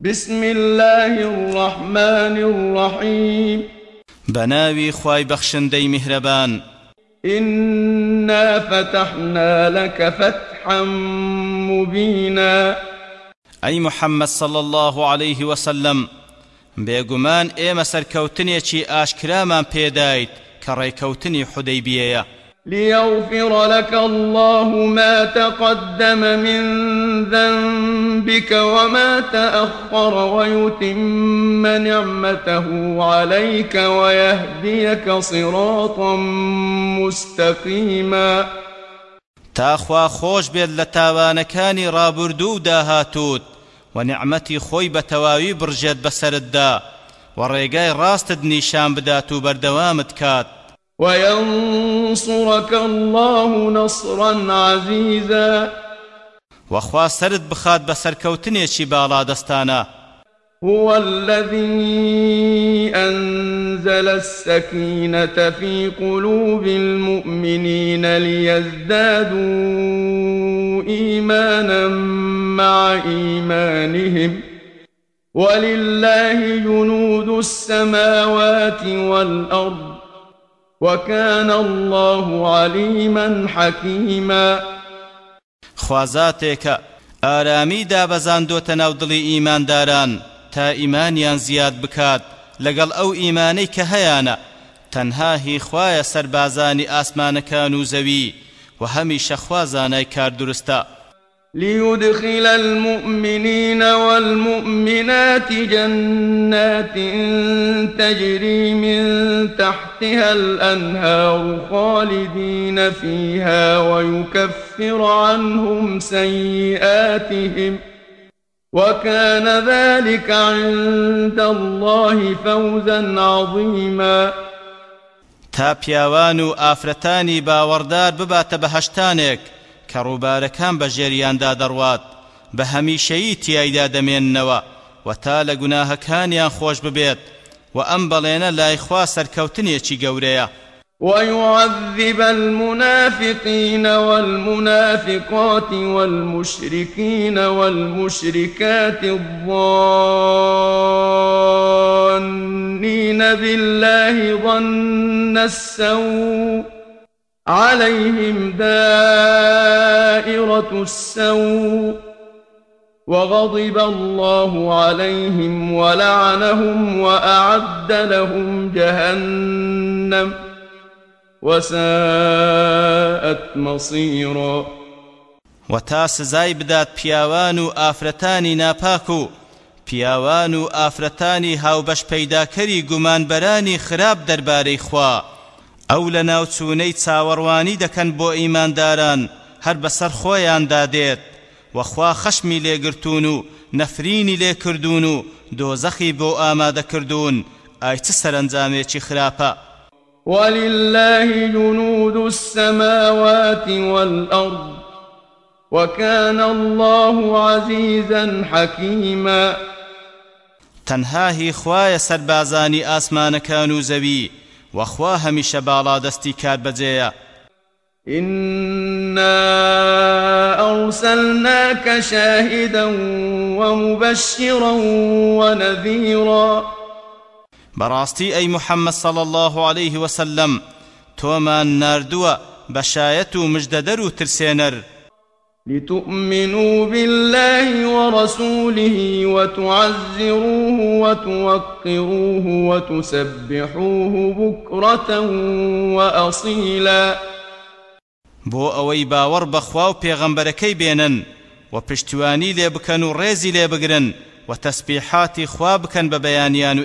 بسم الله الرحمن الرحيم. بناوي خواي بخشندي مهربان إنا فتحنا لك فتحا مبينا. أي محمد صلى الله عليه وسلم بێگومان ئێمە سەرکەوتنێکی ئاشکرامان پێدایت کە ڕێکەوتنی حودەیبیەیە ليغفر لك الله ما تقدم من ذنبك وما تأخر ويتم نعمته عليك ويهديك صراطا مستقيما. تاخوا خوش بێت لە تاوانەکانی ڕابردوو و داهاتوت و نعمەتی خۆی بە تەواوی بڕژێت بەسەرتدا و ڕێگای ڕاستت نیشان وينصرك الله نصرا عزيزا. وخوا سرد بخات بسركوتنيشي بالا دستانا هو الذي أنزل السكينة في قلوب المؤمنين ليزدادوا إيمانا مع إيمانهم. ولله جنود السماوات والأرض. وكان الله عليما حكيما. خوازاتێکە ئارامی دابەزاندۆتە ناو دڵی ئیمانداران تا ئیمانیان زیاد بکات لەگەڵ ئەو ئیمانەی کە هەیانە تەنها هی خوایە سەربازانی ئاسمانەکان و زەوی و هەمیشە خوازانای کار درستە ليدخل المؤمنين والمؤمنات جنات تجري من تحتها الأنهار خالدين فيها ويكفر عنهم سيئاتهم وكان ذلك عند الله فوزا عظيما. تا پیاوان و ئافرەتانی باوەڕدار بباتە کە ڕووبارەکان بە ژێریاندا دەڕوات؟ بە هەمیشەیی تیایدا دەمێننەوە و تا لە گوناهەکانیان خۆش ببێت و ئەم بەڵێنە لای خوا سەرکەوتنێکی گەورەیە. ويعذب المنافقين والمنافقات والمشركين والمشركات الظانين بالله ظن السوء عليهم دائرة السوء وغضب الله عليهم ولعنهم وأعد لهم جهنم وساءت مصيرا. وتا سزای بدات پیاوان و ئافرەتانی ناپاک و پیاوان و ئافرەتانی هاوبەش پەیداکەری گومانبەرانی خراپ دەربارەی ئەو لە ناوچوونەی چاوەڕوانی دەکەن بۆ ئیمانداران هەر بەسەر خۆیاندا دێت وەخوا خەشمی لێگرتوون و نەفرینی لێکردوون و دۆزەخی بۆ ئامادەکردوون ئای چ سەرنجامێکی خراپە؟ ولله جنود السماوات والأرض وكان الله عزيزا حكيما. تەنها خوایە سەربازانی ئاسمانەکان و زەوی وخوا هەمیشە دەستی کار بەجێیە إنا أرسلناك شاهدا ومبشرا ونذيرا. براستي أي محمد صلى الله عليه وسلم توما ناردوا بشاية مجددر ترسينر لتؤمنوا بالله ورسوله وتعزروه وتوقروه وتسبحوه بكرة وأصيلا. بۆ ئەوەی باوەڕ بەخوا و پێغەمبەرەکەی بێنن و پشتیوانی لێ بکەن و ڕێزی لێ بگرن و تەسبیحاتی خوا بکەن بە بەیانیان و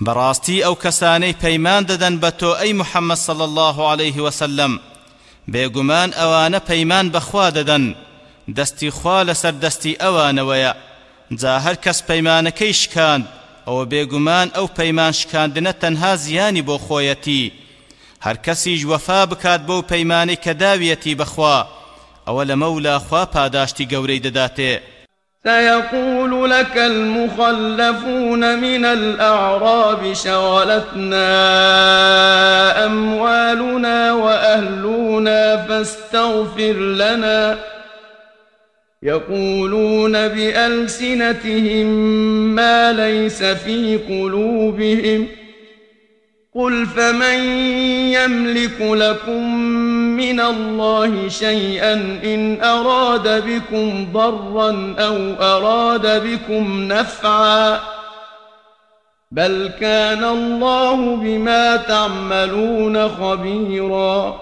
براستي أو كساني پيمان ددن بتو أي محمد صلى الله عليه وسلم. بيقمان أوان پيمان بخوا ددن دستي خوا لسر دستي أوان ويا جا هر کس پەیمانەکەی شکاند ئەوە بێگومان ئەو پەیمان شکاندنە تەنها زیانی بۆ خۆیەتی. هەر کەسیش وەفا بکات بۆ پەیمانی کە داویەتی بەخوا. ئەوە لە مەولا خوا پاداشتی گەورەی دەداتێ. سيقول لك المخلفون من الأعراب شغلتنا أموالنا وأهلنا فاستغفر لنا. يقولون بألسنتهم ما ليس في قلوبهم. قل فمن يملك لكم من الله شيئا إن أراد بكم ضرا أو أراد بكم نفعا بل كان الله بما تعملون خبيرا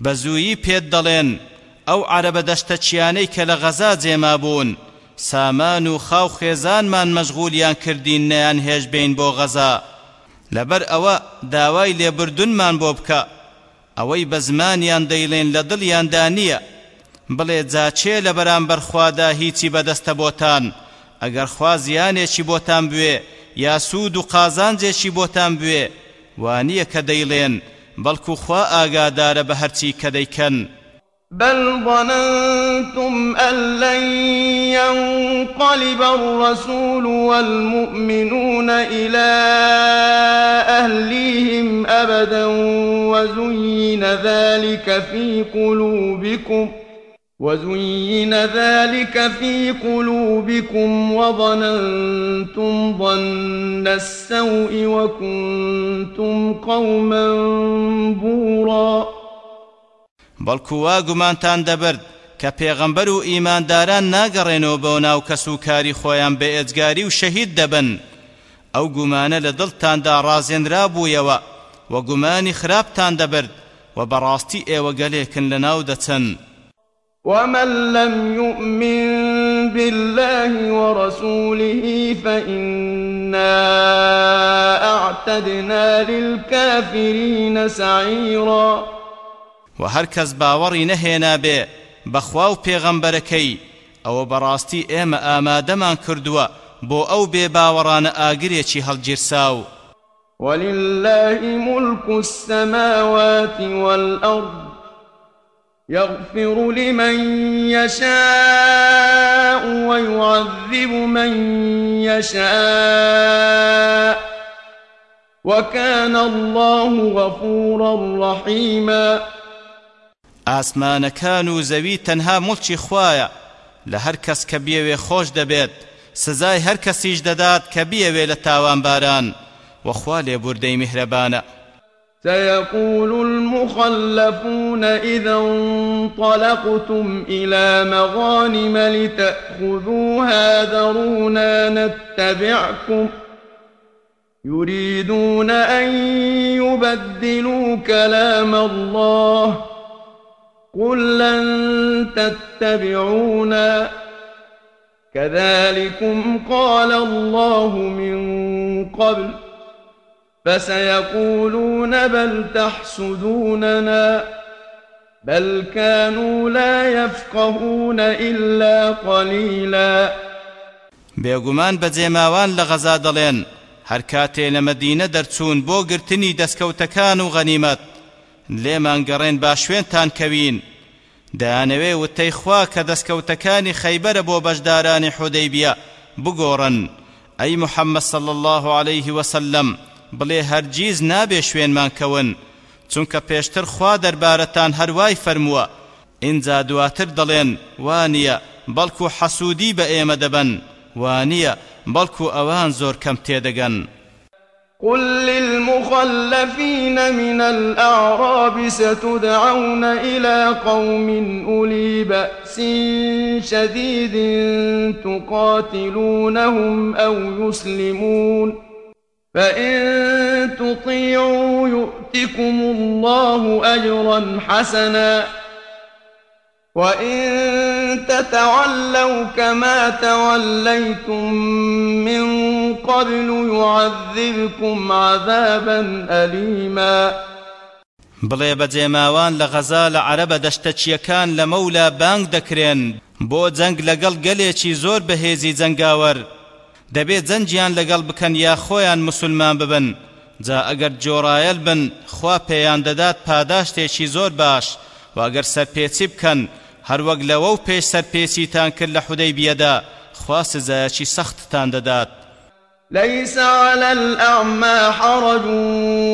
بزوي بيد دلين ئەو عربە دەشتە چیانەی کە لە غەزا جێما بوون سامان و خاو خێزانمان مەشغولیان کردین نەیان هێش بین بۆ غەزا. لەبەر ئەوە داوای لێبردونمان بۆ بکە. ئەوەی بە زمانیان دەیڵێن لە دڵیاندا نییە بڵێ جاچێ لە بەرامبەر خوادا هیچی بەدەستە بۆتان. ئەگەر خوا زیانێکی بۆتان بوێ یا سوود و قازانجێکی بۆتان بوێ وانییە کە دەیڵێن بەڵکو خوا ئاگادارە بە هەرچی کە دەیکەن. بل ظننتم أن لن ينقلب الرسول والمؤمنون إلى أبدا وزين ذلك في قلوبكم وزين ذلك في قلوبكم وظننتم ظن السوء وكنتم قوما بوراً. بەڵکو وا گومانتان دەبرد کە پێغەمبەر و ئیمانداران ناگەڕێنەوە بەو ناو کەس و کاری خۆیان بە ئێجگاری و شەهید دەبن. ئەو گومانە لە دڵتاندا ڕازێنرا بوویەوە. و گومانی خراپتان دەبرد و بەڕاستی ئێوە گەلێکن لە ناو ومن لم يؤمن بالله ورسوله فإنا أعتدنا للكافرين سعيراً. و هەر کەس باوەڕی نەهێنا بێ بەخوا و پێغەمبەرەکەی ئەوە بەڕاستی ئێمە ئامادەمان کردووە بۆ ئەو بێ باوەڕانە ئاگرێکی هەڵگیرساو. ولله ملك السماوات والأرض يغفر لمن يشاء ويعذب من يشاء وكان الله غفورا رحيما. ئاسمانەکان و زەوی تەنها مڵکی خوایە. لە هەر کەس کە بیەوێ خۆش دەبێت سزای هەر کەسیش دەدات تاوانباران. وەخوا لێبوردەی میهرەبانە سيقول المخلفون إذا انطلقتم إلى مغانم لتأخذوها ذرونا نتبعكم. يريدون أن يبدلوا كلام الله. قل لن تتبعونا. كذلكم قال الله من قبل. فسيقولون بل تحسدوننا بل كانوا لا يفقهون إلا قليلا. بێگومان بەجێماوان لە غەزا دەڵێن هەر کاتێ لە مەدینە دەرچوون بۆ گرتنی دەستکەوتەکان و غەنیمەت. لێمان گەڕێن با شوێنتان کەوین. دەیانەوێ وتەی خوا کە دەستکەوتەکانی خەیبەرە بۆ بەشدارانی حودەیبیە بگۆڕن. ئەی محەممەد صل الله عليه وسلم بڵێ هەرگیز نابێ شوێنمان کەون چونکە پێشتر خوا دەربارەتان هەروای فەرمووە. ئینجا دواتر دەڵێن وانییە بەڵکو حەسوودی بە ئێمە دەبەن وانییە بەڵکو ئەوان زۆر کەم تێدەگەن. قل للمخلفين من الأعراب ستدعون إلى قوم أولي بأس شديد تقاتلونهم أو يسلمون. فإن تطيعوا يؤتكم الله أجرا حسنا وإن تتولوا كما توليتم من قبل يعذبكم عذابا أليما بڵێ بەجێماوان لە غەزا لە عەرەبە دەشتەچیەکان لە مەولا بانگ دەکرێن بۆ جەنگ لەگەڵ گەلێکی زۆر دەبێت جەنجیان لەگەڵ بکەن یا خۆیان مسلمان ببن. جا ئەگەر جۆڕایەل بن خوا پێیان دەدات پاداشتێکی زۆر باش. و ئەگەر سەرپێچی بکەن هەروەک لەوە و پێش سەرپێچیتان کرد لە حودەی بیەدا خوا سزایەکی سەختتان دەدات. ليس على الأعمى حرج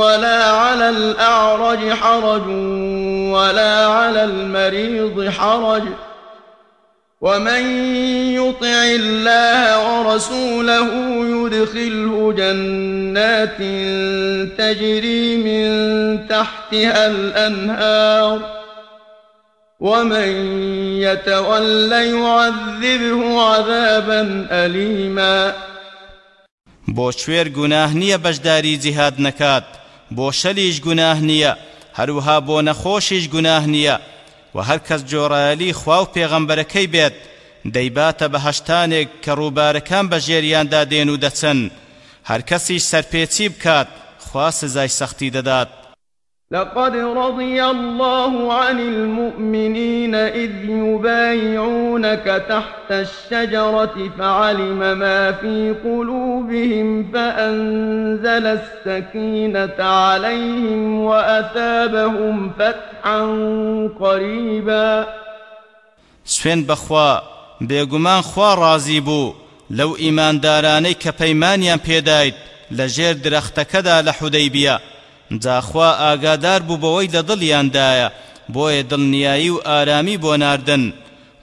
ولا على الأعرج حرج ولا على المريض حرج. ومن يطع الله ورسوله يدخله جنات تجري من تحتها الأنهار ومن يتول يعذبه عذابا أليما بۆ شوێر گوناه نییە بەشداری جیهاد نەکات بۆ شەلیش گوناه نییە هەروها بۆ نەخۆشیش و هەر کەس جۆڕایەلی خوا و پێغەمبەرەکەی بێت دەیباتە بەهەشتانێک کە ڕووبارەکان بە ژێریاندا دێن و دەچن. هەر کەسیش سەرپێچی بکات خوا سزای سەختی دەدات. لقد رضي الله عن المؤمنين إذ يبايعونك تحت الشجرة فعلم ما في قلوبهم فأنزل السكينة عليهم وأثابهم فتحا قريبا. سوێن بەخوا بێگومان خوا ئیماندارانەی کە پەیمانیان پێدایت لە ژێر درەختەکەدا لە حودەیبیە جاخوا ئاگادار بوو بەوەی لە دڵیاندایە بۆیە دڵنیایی و ئارامی بۆ ناردن.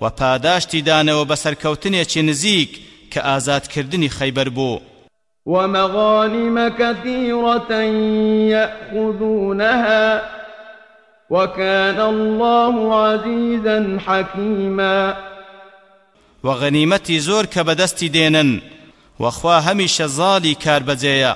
و پاداشتی دانەوە بەسەرکەوتنێکی نزیک کە ئازادکردنی خەیبەر بوو. ومغانم كثيرة يأخذونها وكان الله عزيزا حكيما. وغنيمتي زور كبدستي دينن وخوا هميش ظالي كاربزيا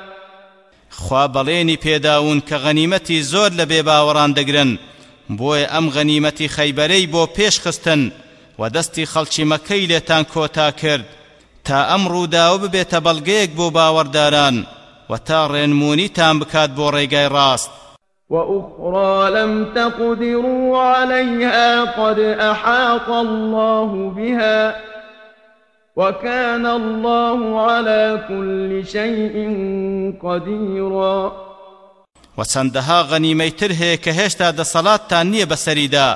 خوا بەڵێنی پێداون کە غەنیمەتی زۆر لە بێباوەڕان دەگرن. بۆیە ئەم غەنیمەتی خەیبەرەی بۆ پێش خستن و دەستی خەڵکی مەکەی لێتان کۆتا کرد. تا ئەم ڕووداوە ببێتە بەڵگەیەک بۆ باوەڕداران و تا ڕێنمونیتان بکات بۆ ڕێگای ڕاست. وأخرى لم تقدروا عليها قد أحاط الله بها وكان الله على كل شيء قديرا. وچەندەها غەنیمەیتر هەیە کە هێشتا دەسەڵاتتان نییە بەسەریدا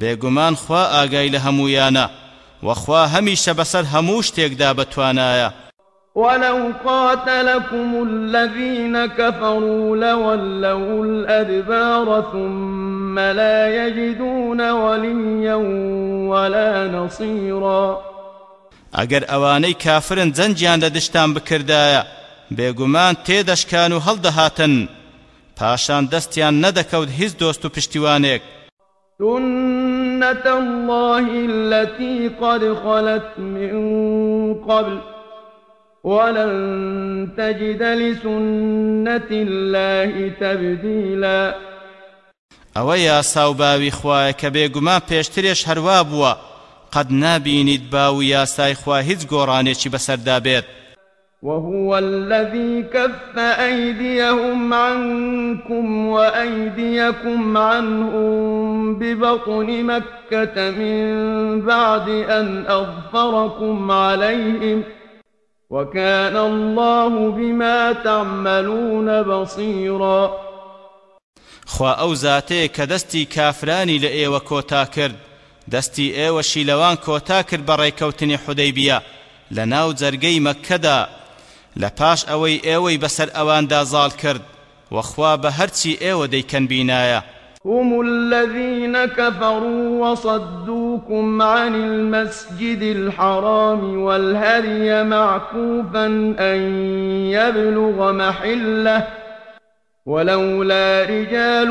بێگومان خوا ئاگای لە هەمویانە وەخوا هەمیشە بەسەر هەموو شتێکدا بەتوانایە ولو قاتلكم الذين كفروا لولوا الأدبار ثم لا يجدون وليا ولا نصيرا. ئەگەر ئەوانەی کافرن جەنجیان لە دشتان بکردایە بێگومان تێدەشکان و هەڵدەهاتن. پاشان دەستیان نەدەکەوت هیچ دۆست و پشتیوانێک. سنة الله التي قد خلت من قبل. ولن تجد لسنة الله تبديلا. ئەوە یاسا و باوی خوایە کە بێگومان پێشترێش هەروە بووە. قد نابینیت باو یاسای خوا هیچ گۆڕانێکی بەسەردا بێت وهو الذي كف أيديهم عنكم وأيديكم عنهم ببطن مكة من بعد أن أظفركم عليهم وكان الله بما تعملون بصيرا. خوا دەستی کافرانی لە ئێوە کۆتا کرد. دەستی ئێوە شیلەوان کۆتا کرد بە ڕێکەوتنی حودەیبیە لە ناو جەرگەی مەککەدا لە پاش ئەوەی ئێوەی بەسەر ئەواندا زاڵ کرد. بە هەرچی ئێوە دەیکەن بینایە هم الذين كفروا وصدوكم عن المسجد الحرام والهدي معكوفا أن يبلغ محله ولولا رجال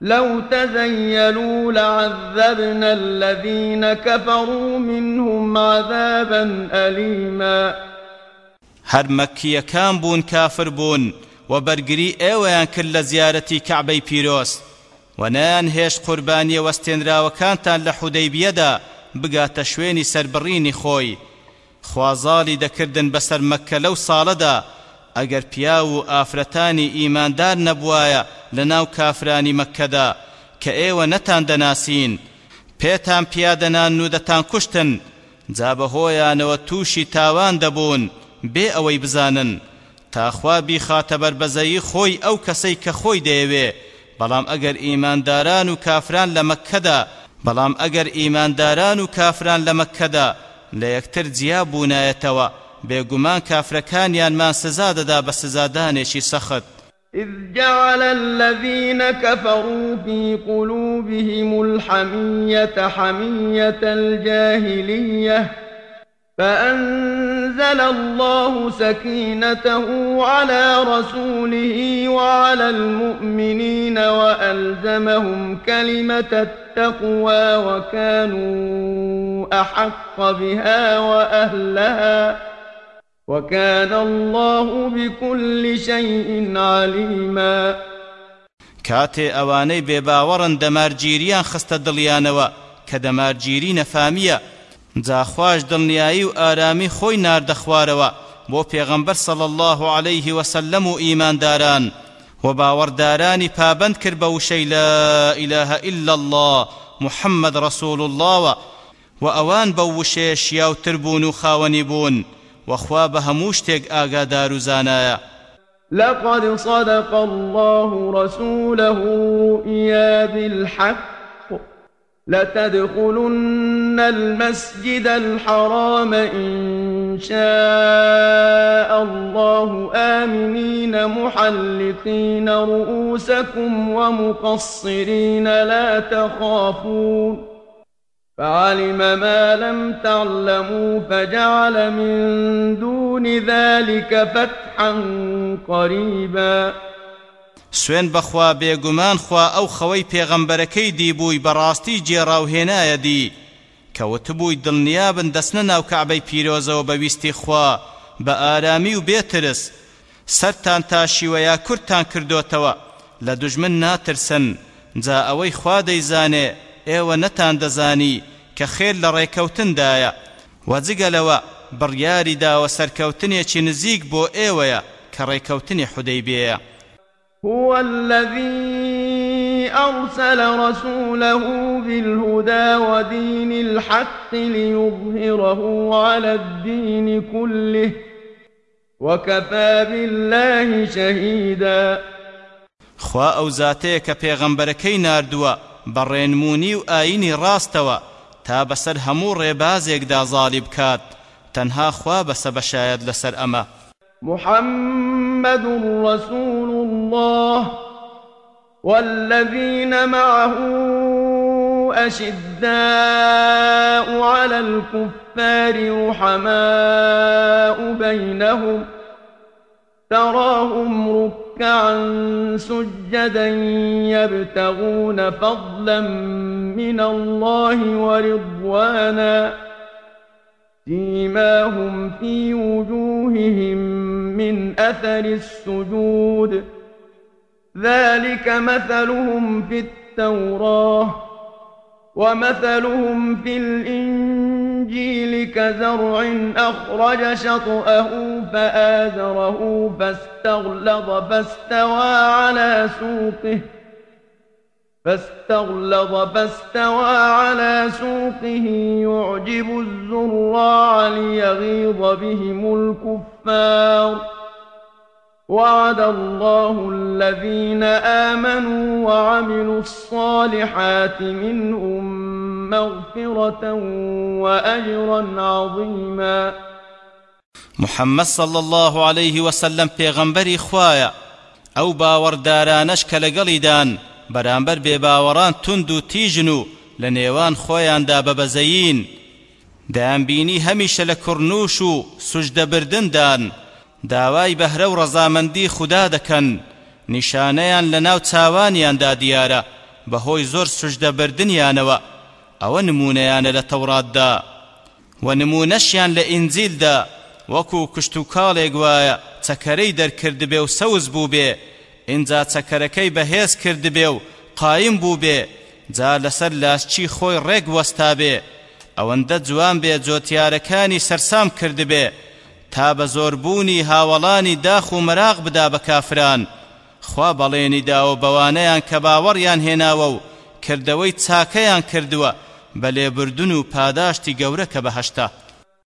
لو تزيلوا لعذبنا الذين كفروا منهم عذابا أليما. هەر مەکیەکان بوون کافر بوون و بەرگری ئێوەیان کرد لە زیارەتی کەعبەی پیرۆست و نەیان هێش قوربانیە وەستێنراوەکانتان لە حودەیبیەدا بگاتە شوێنی سربڕینی خۆی. خوازاڵی دەکردن بەسەر مەککە لەو ساڵەدا ئەگەر پیا و ئافرەتانی ئیماندار نەبوایە لە ناو کافرانی مەککەدا کە ئێوە نەتان دەناسین پێتان پیادەنان و دەتان کوشتن جا بەهۆیانەوە تووشی تاوان دەبوون بێ ئەوەی بزانن. تاخوا بیخاتە بەربەزەیی خۆی ئەو کەسەی کە خۆی دەیەوێ بەڵام ئەگەر ئیمانداران و کافران لە مەککەدا بەڵام ئەگەر ئیمانداران و کافران لە مەککەدا لە یەکتر جیا بوونایەتەوە بێگومان کافرەکانیانمان سزا دەدا بە سزادانێکی سەخت. إذ جعل الذين كفروا في قلوبهم الحمية حمية الجاهلية فأنزل الله سكينته على رسوله وعلى المؤمنين وألزمهم كلمة التقوى وكانوا أحق بها وأهلها. وكان الله بكل شيء عليما. کاتێ ئەوانەی بێباوەڕن دەمارگیریان خستە دڵیانەوە کە دەمارگیری نەفامیە. جاخواش دڵنیایی و ئارامی خۆی ناردەخوارەوە بۆ پێغەمبەر صەڵ الله عليه وسلم و ئیمانداران. و باوەڕدارانی پابند کرد وشەی لا إله إلا الله محمد رسول الله و ئەوان بە وشەیە شیاوتر بوون و وخوا بە آقا زانايا لقد صدق الله رسوله إيا بالحق. لتدخلن المسجد الحرام إن شاء الله آمنين محلقين رؤوسكم ومقصرين لا تخافون. فعلم ما لم تعلموا فجعل من دون ذلك فتحا قريبا. سوێن بەخوا بێگومان خوا ئەو خەوەی پێغەمبەرەکەی دیبووی بەڕاستی جێڕاوهێنایە دی کەوتبووی دڵنیابن دەستنە ناو کعبەی پیرۆزەوە بەویستی خوا بە ئارامی و بێترس. سەرتان تاشیوەیە کورتان کردوتەوە لە دوژمن ناترسن جا ئەوەی خوا دەیزانێ ئێوە نەتان دەزانی کە خێر لە ڕێکەوتندایە. وەجگەلەوە بڕیاری داوە سەرکەوتنێکی نزیک بۆ ئێوەیە کە ڕێکەوتنی هو الذي أرسل رسوله بالهدى ودين الحق ليظهره على الدين كله وكفى بالله شهيدا. خوا زاتەیە کە پێغەمبەرەکەی ناردووە بەڕێنمونی و ئاینی ڕاستەوە تا بەسەر هەموو ڕێبازێکدا زاڵی بکات تەنها خوا بەسە بەشایەت لەسەر ئەمە. محمد رسول الله والذين معه أشداء على الكفار رحماء بينهم تراهم ركعا سجدا يبتغون فضلا من الله ورضوانا سيماهم في وجوههم من أثر السجود. ذلك مثلهم في التوراة ومثلهم في الإنجيل كزرع أخرج شطأه فآزره فاستغلظ فاستوى على سوقه فاستغلظ فاستوى على سوقه. يعجب الزراع ليغيظ بهم الكفار. وعد الله الذين آمنوا وعملوا الصالحات منهم مغفرة وأجرا عظيما. محمد صلى الله عليه وسلم پێغەمبەری خوایە ئەو باوەڕدارانەش کە لەگەڵیدان بەرامبەر بێباوەڕان تند و تیژن و لە نێوان خۆیاندا بەبەزەین دەیانبینی هەمیشە لە کوڕنووش و سوژدەبردندان داوای بەهرە و ڕەزامەندی خوددا دەکەن. نیشانەیان لە ناو چاوانیاندا دیارە بەهۆی زۆر سوژدەبردنیانەوە. ئەوە نمونەیانە لە تەوراتدا و نمونەشیان لە ئینجیلدا. وەکو کشت و کاڵێک وایە چەکەرەی دەرکردبێ و سەوز بوو بێ. ئینجا چەکەرەکەی بەهێز کردبێ و قایم بوو بێ. جا لەسەر لاسچی خۆی ڕێک وەستا بێ. ئەوەندە جوان بێ جۆتیارەکانی سەرسام کردبێ. تا بە زۆربوونی هاوڵانی داخ و مەراغ بدا بە کافران. خوا بەڵێنی داوە بەوانەیان کە باوەڕیان هێناوە و کردەوەی چاکەیان کردووە بە لێبردن و پاداشتی گەورە کە بەهەشتا